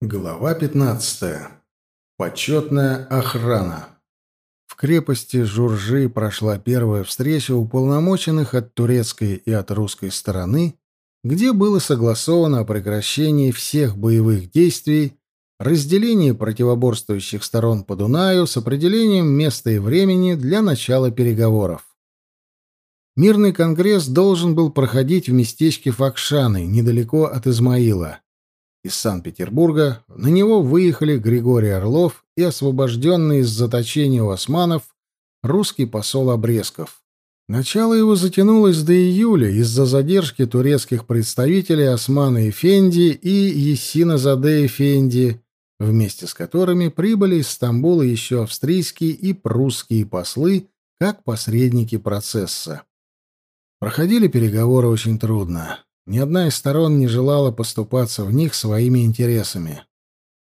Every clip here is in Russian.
Глава 15. Почетная охрана. В крепости Журжи прошла первая встреча уполномоченных от турецкой и от русской стороны, где было согласовано о прекращении всех боевых действий, разделении противоборствующих сторон по Дунаю с определением места и времени для начала переговоров. Мирный конгресс должен был проходить в местечке Факшаны, недалеко от Измаила из Санкт-Петербурга на него выехали Григорий Орлов и освобожденный из заточения у османов русский посол Обрезков. Начало его затянулось до июля из-за задержки турецких представителей Османа Эфенди и Ессина Заде Эфенди, вместе с которыми прибыли из Стамбула еще австрийские и прусские послы как посредники процесса. Проходили переговоры очень трудно. Ни одна из сторон не желала поступаться в них своими интересами.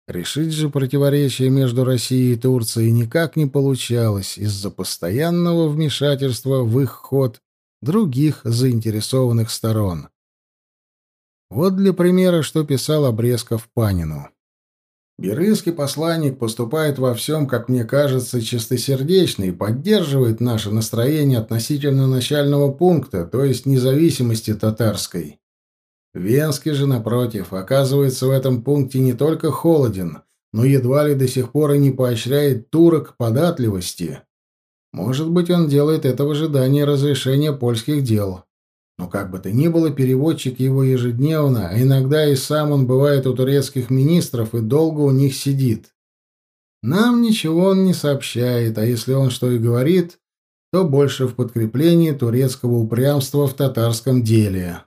Решить же противоречие между Россией и Турцией никак не получалось из-за постоянного вмешательства в их ход других заинтересованных сторон. Вот для примера, что писал Обрезков Панину. Берынский посланник поступает во всем, как мне кажется, чистосердечно и поддерживает наше настроение относительно начального пункта, то есть независимости татарской. Венский же, напротив, оказывается в этом пункте не только холоден, но едва ли до сих пор и не поощряет турок податливости. Может быть, он делает это в ожидании разрешения польских дел. Но как бы то ни было, переводчик его ежедневно, а иногда и сам он бывает у турецких министров и долго у них сидит. Нам ничего он не сообщает, а если он что и говорит, то больше в подкреплении турецкого упрямства в татарском деле.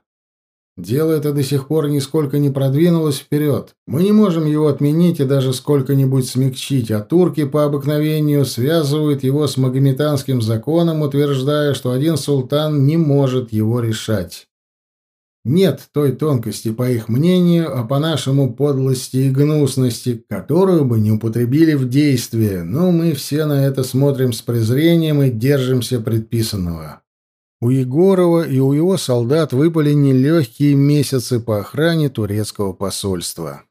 Дело это до сих пор нисколько не продвинулось вперед. Мы не можем его отменить и даже сколько-нибудь смягчить, а турки по обыкновению связывают его с магометанским законом, утверждая, что один султан не может его решать. Нет той тонкости, по их мнению, а по-нашему подлости и гнусности, которую бы не употребили в действие, но мы все на это смотрим с презрением и держимся предписанного. У Егорова и у его солдат выпали нелегкие месяцы по охране турецкого посольства.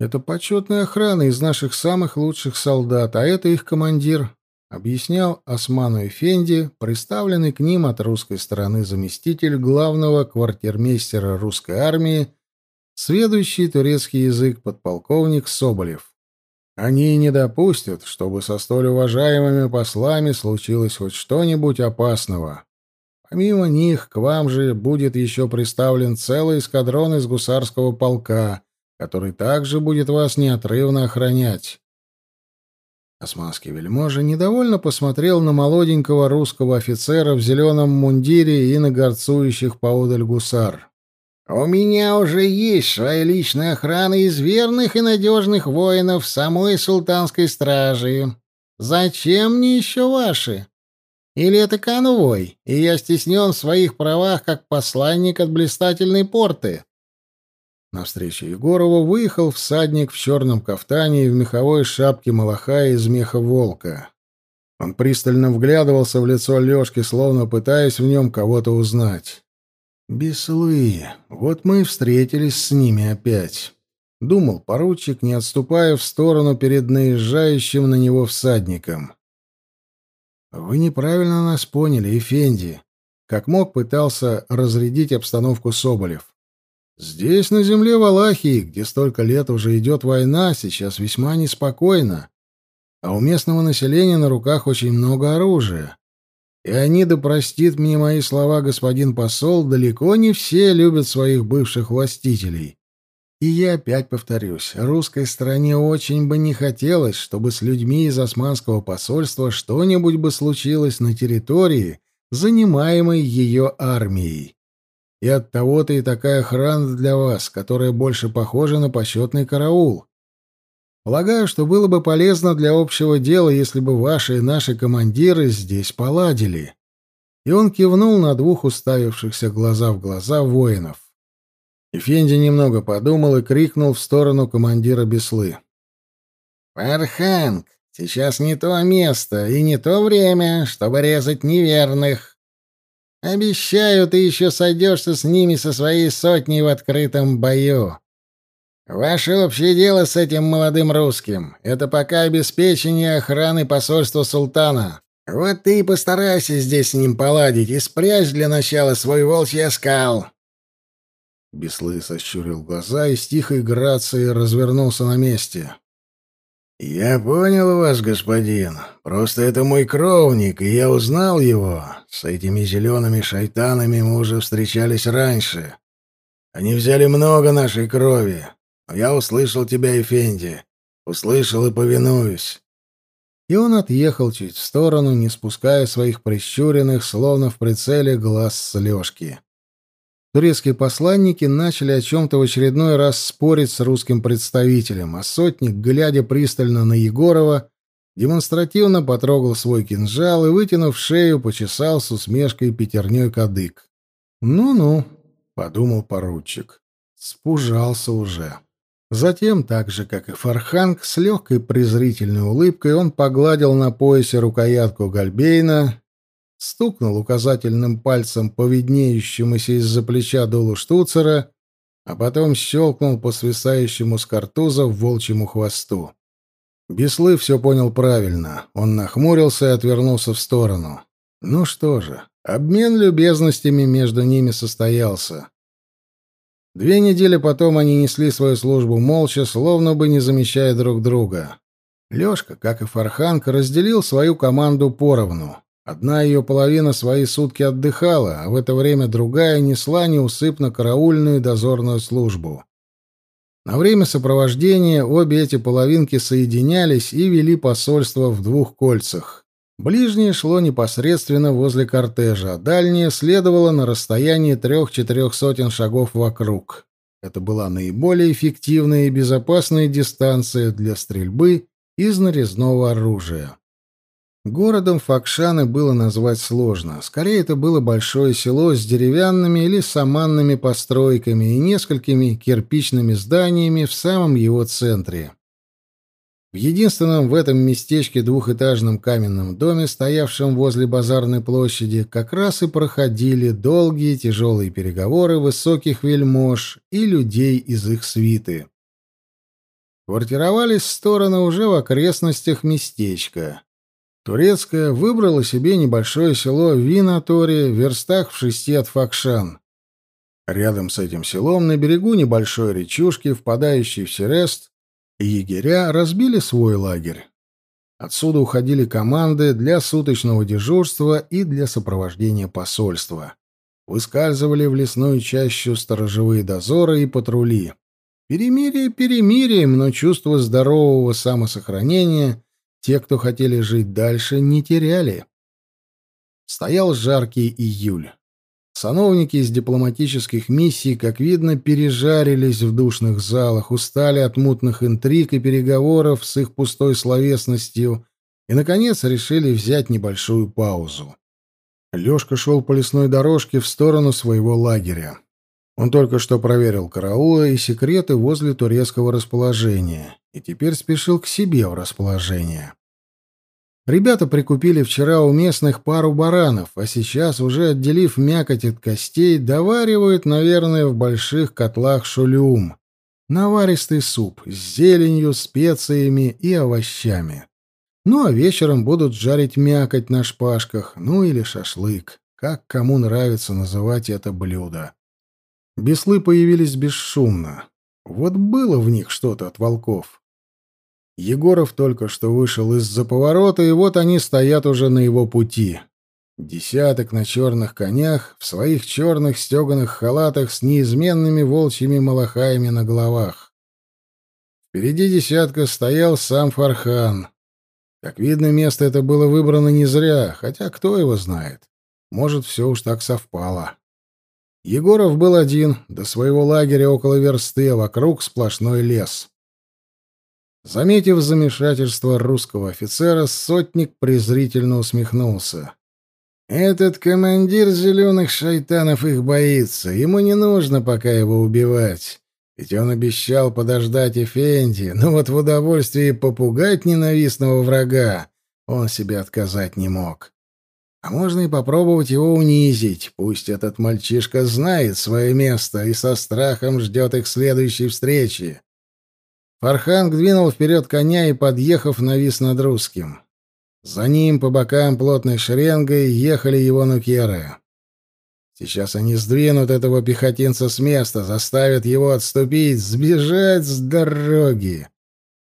Это почетная охрана из наших самых лучших солдат, а это их командир, объяснял Осману Эфенди, представленный к ним от русской стороны заместитель главного квартирмейстера русской армии, сведущий турецкий язык подполковник Соболев. Они не допустят, чтобы со столь уважаемыми послами случилось хоть что-нибудь опасного. Помимо них, к вам же будет еще представлен целый эскадрон из гусарского полка, который также будет вас неотрывно охранять. Османский вельможа недовольно посмотрел на молоденького русского офицера в зеленом мундире и на горцующих поодаль гусар. «У меня уже есть своя личная охрана из верных и надежных воинов самой султанской стражи. Зачем мне еще ваши?» Или это конвой, и я стеснен в своих правах как посланник от блистательной порты?» Навстречу Егорову выехал всадник в черном кафтане и в меховой шапке малаха из меха волка. Он пристально вглядывался в лицо Лёшки, словно пытаясь в нем кого-то узнать. «Беслы, вот мы и встретились с ними опять», — думал поручик, не отступая в сторону перед наезжающим на него всадником. «Вы неправильно нас поняли, Эфенди», — как мог пытался разрядить обстановку Соболев. «Здесь, на земле Валахии, где столько лет уже идет война, сейчас весьма неспокойно, а у местного населения на руках очень много оружия. И они, да простит мне мои слова господин посол, далеко не все любят своих бывших властителей». И я опять повторюсь, русской стороне очень бы не хотелось, чтобы с людьми из османского посольства что-нибудь бы случилось на территории, занимаемой ее армией. И от того-то и такая охрана для вас, которая больше похожа на почетный караул. Полагаю, что было бы полезно для общего дела, если бы ваши и наши командиры здесь поладили. И он кивнул на двух уставившихся глаза в глаза воинов. Эфенди немного подумал и крикнул в сторону командира Беслы. «Парханг, сейчас не то место и не то время, чтобы резать неверных. Обещаю, ты еще сойдешься с ними со своей сотней в открытом бою. Ваше общее дело с этим молодым русским — это пока обеспечение охраны посольства султана. Вот ты и постарайся здесь с ним поладить и спрячь для начала свой волчий оскал». Беслы сощурил глаза и с тихой грацией развернулся на месте. «Я понял вас, господин. Просто это мой кровник, и я узнал его. С этими зелеными шайтанами мы уже встречались раньше. Они взяли много нашей крови. Но я услышал тебя, Эфенди. Услышал и повинуюсь». И он отъехал чуть в сторону, не спуская своих прищуренных, словно в прицеле, глаз с Лёшки. Турецкие посланники начали о чем-то в очередной раз спорить с русским представителем, а сотник, глядя пристально на Егорова, демонстративно потрогал свой кинжал и, вытянув шею, почесал с усмешкой пятерней кадык. «Ну-ну», — подумал поручик, — спужался уже. Затем, так же, как и Фарханг, с легкой презрительной улыбкой он погладил на поясе рукоятку Гальбейна стукнул указательным пальцем по виднеющемуся из-за плеча долу штуцера, а потом щелкнул по свисающему с картуза волчьему хвосту. Беслы все понял правильно. Он нахмурился и отвернулся в сторону. Ну что же, обмен любезностями между ними состоялся. Две недели потом они несли свою службу молча, словно бы не замечая друг друга. Лёшка, как и Фарханг, разделил свою команду поровну. Одна ее половина свои сутки отдыхала, а в это время другая несла неусыпно караульную дозорную службу. На время сопровождения обе эти половинки соединялись и вели посольство в двух кольцах. Ближнее шло непосредственно возле кортежа, а дальнее следовало на расстоянии трех-четырех сотен шагов вокруг. Это была наиболее эффективная и безопасная дистанция для стрельбы из нарезного оружия. Городом Факшаны было назвать сложно. Скорее, это было большое село с деревянными или саманными постройками и несколькими кирпичными зданиями в самом его центре. В единственном в этом местечке двухэтажном каменном доме, стоявшем возле базарной площади, как раз и проходили долгие тяжелые переговоры высоких вельмож и людей из их свиты. Квартировались стороны уже в окрестностях местечка. Турецкая выбрала себе небольшое село Винаторе в верстах в шести от Факшан. Рядом с этим селом, на берегу небольшой речушки, впадающей в Серест, егеря разбили свой лагерь. Отсюда уходили команды для суточного дежурства и для сопровождения посольства. Выскальзывали в лесную чащу сторожевые дозоры и патрули. Перемирие перемирием, но чувство здорового самосохранения те, кто хотели жить дальше, не теряли. Стоял жаркий июль. Сановники из дипломатических миссий, как видно, пережарились в душных залах, устали от мутных интриг и переговоров с их пустой словесностью и, наконец, решили взять небольшую паузу. Лёшка шел по лесной дорожке в сторону своего лагеря. Он только что проверил караулы и секреты возле турецкого расположения и теперь спешил к себе в расположение. Ребята прикупили вчера у местных пару баранов, а сейчас, уже отделив мякоть от костей, доваривают, наверное, в больших котлах шулюм. Наваристый суп с зеленью, специями и овощами. Ну, а вечером будут жарить мякоть на шпажках, ну или шашлык, как кому нравится называть это блюдо. Беслы появились бесшумно. Вот было в них что-то от волков. Егоров только что вышел из-за поворота, и вот они стоят уже на его пути. Десяток на черных конях, в своих черных стеганых халатах с неизменными волчьими малахаями на головах. Впереди десятка стоял сам Фархан. Как видно, место это было выбрано не зря, хотя кто его знает. Может, все уж так совпало. Егоров был один, до своего лагеря около версты, а вокруг сплошной лес. Заметив замешательство русского офицера, сотник презрительно усмехнулся. «Этот командир зеленых шайтанов их боится. Ему не нужно пока его убивать. Ведь он обещал подождать Эфенди, но вот в удовольствии попугать ненавистного врага он себе отказать не мог. А можно и попробовать его унизить. Пусть этот мальчишка знает свое место и со страхом ждет их следующей встречи. Фарханг двинул вперед коня и, подъехав, навис над русским. За ним по бокам плотной шеренгой ехали его нукеры. Сейчас они сдвинут этого пехотинца с места, заставят его отступить, сбежать с дороги.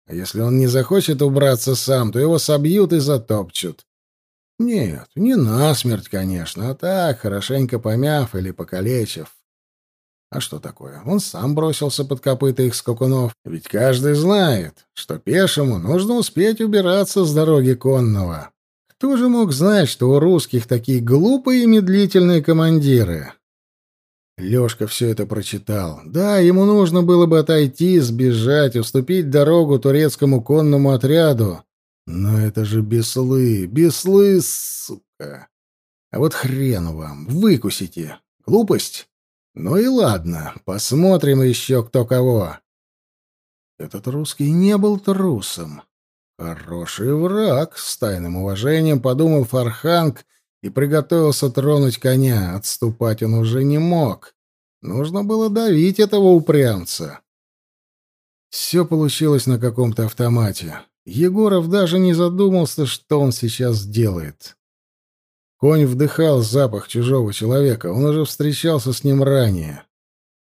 А если он не захочет убраться сам, то его собьют и затопчут. Нет, не насмерть, конечно, а так, хорошенько помяв или покалечив. А что такое? Он сам бросился под копыта их скакунов. Ведь каждый знает, что пешему нужно успеть убираться с дороги конного. Кто же мог знать, что у русских такие глупые и медлительные командиры? Лёшка все это прочитал. Да, ему нужно было бы отойти, сбежать, уступить дорогу турецкому конному отряду. Но это же беслы, беслы, сука. А вот хрен вам, выкусите. Глупость? Ну и ладно, посмотрим еще кто кого. Этот русский не был трусом. Хороший враг, с тайным уважением подумал Фарханг и приготовился тронуть коня. Отступать он уже не мог. Нужно было давить этого упрямца. Все получилось на каком-то автомате. Егоров даже не задумался, что он сейчас делает. Конь вдыхал запах чужого человека, он уже встречался с ним ранее.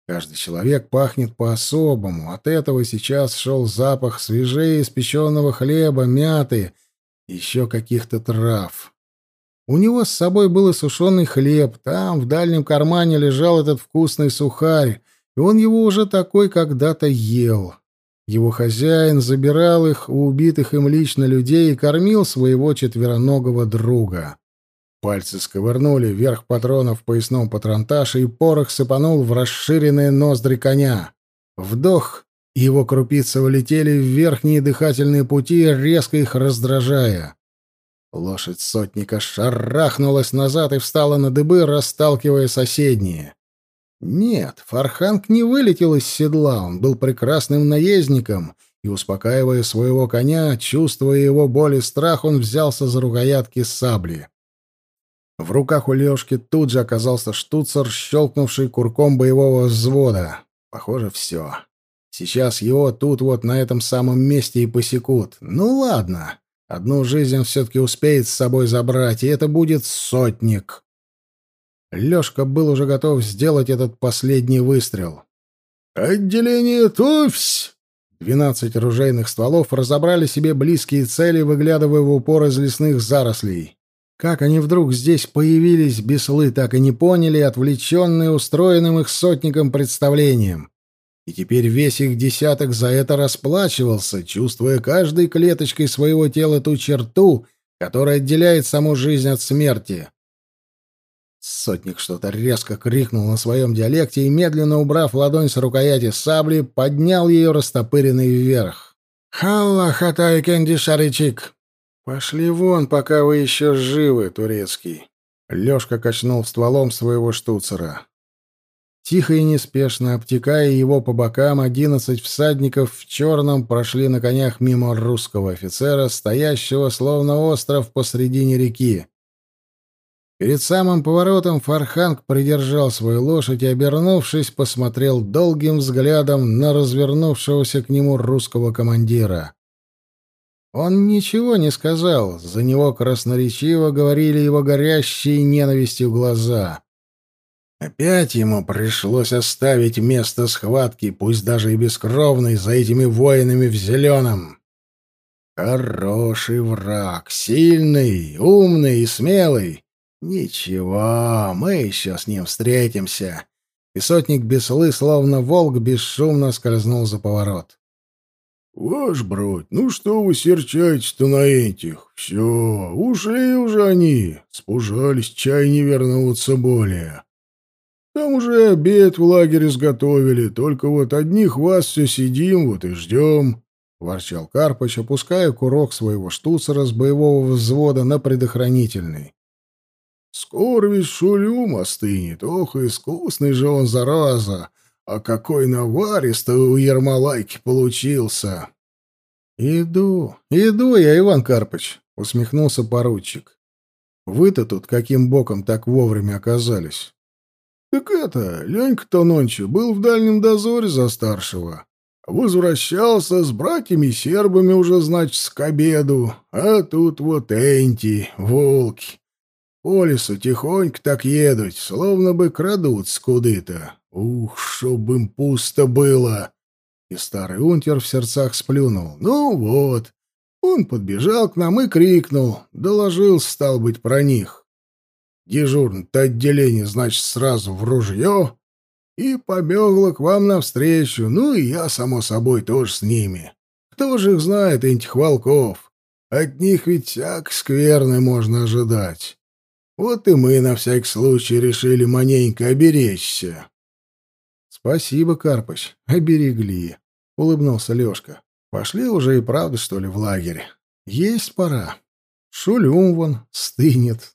Каждый человек пахнет по-особому. От этого сейчас шел запах свежее испеченного хлеба, мяты, еще каких-то трав. У него с собой был и сушеный хлеб, там в дальнем кармане лежал этот вкусный сухарь, и он его уже такой когда-то ел. Его хозяин забирал их у убитых им лично людей и кормил своего четвероногого друга. Пальцы сковырнули вверх патронов в поясном патронташе, и порох сыпанул в расширенные ноздри коня. Вдох, и его крупицы улетели в верхние дыхательные пути, резко их раздражая. Лошадь сотника шарахнулась назад и встала на дыбы, расталкивая соседние. Нет, Фарханг не вылетел из седла, он был прекрасным наездником, и, успокаивая своего коня, чувствуя его боль и страх, он взялся за рукоятки сабли. В руках у Лёшки тут же оказался штуцер, щелкнувший курком боевого взвода. Похоже, все. Сейчас его тут вот на этом самом месте и посекут. Ну ладно. Одну жизнь он все-таки успеет с собой забрать, и это будет сотник. Лёшка был уже готов сделать этот последний выстрел. «Отделение Туфсь!» Двенадцать ружейных стволов разобрали себе близкие цели, выглядывая в упор из лесных зарослей. Как они вдруг здесь появились, беслы так и не поняли, отвлеченные устроенным их сотником представлением. И теперь весь их десяток за это расплачивался, чувствуя каждой клеточкой своего тела ту черту, которая отделяет саму жизнь от смерти. Сотник что-то резко крикнул на своем диалекте и, медленно убрав ладонь с рукояти сабли, поднял ее растопыренной вверх. «Халла хатай кенди шаричик!» «Пошли вон, пока вы еще живы, турецкий!» Лёшка качнул стволом своего штуцера. Тихо и неспешно, обтекая его по бокам, одиннадцать всадников в черном прошли на конях мимо русского офицера, стоящего словно остров посредине реки. Перед самым поворотом Фарханг придержал свою лошадь и, обернувшись, посмотрел долгим взглядом на развернувшегося к нему русского командира. Он ничего не сказал, за него красноречиво говорили его горящие ненавистью глаза. Опять ему пришлось оставить место схватки, пусть даже и бескровной, за этими воинами в зеленом. Хороший враг, сильный, умный и смелый. Ничего, мы еще с ним встретимся. И сотник Беслы, словно волк, бесшумно скользнул за поворот. «Ваш бродь, ну что вы серчаете-то на этих? Все, ушли уже они, спужались, чай не вернуться более. Там уже обед в лагере сготовили, только вот одних вас все сидим, вот и ждем», — ворчал Карпыч, опуская курок своего штуцера с боевого взвода на предохранительный. «Скоро ведь шулюм остынет, ох, искусный же он, зараза!» А какой наваристый у Ермолайки получился! — Иду, иду я, Иван Карпыч, — усмехнулся поручик. — Вы-то тут каким боком так вовремя оказались? — Так это, Ленька-то нонче был в дальнем дозоре за старшего. Возвращался с братьями-сербами уже, значит, к обеду, а тут вот энти, волки. По лесу тихонько так едут, словно бы крадут куды-то. Ух, чтоб им пусто было!» И старый унтер в сердцах сплюнул. «Ну вот». Он подбежал к нам и крикнул. Доложил, стал быть, про них. Дежурное-то отделение, значит, сразу в ружье и побегло к вам навстречу. Ну и я, само собой, тоже с ними. Кто же их знает, этих волков? От них ведь всяк скверны можно ожидать. Вот и мы на всякий случай решили маненько оберечься. — Спасибо, Карпыч, оберегли, — улыбнулся Лешка. — Пошли уже и правда, что ли, в лагерь? Есть пора. Шулюм вон стынет,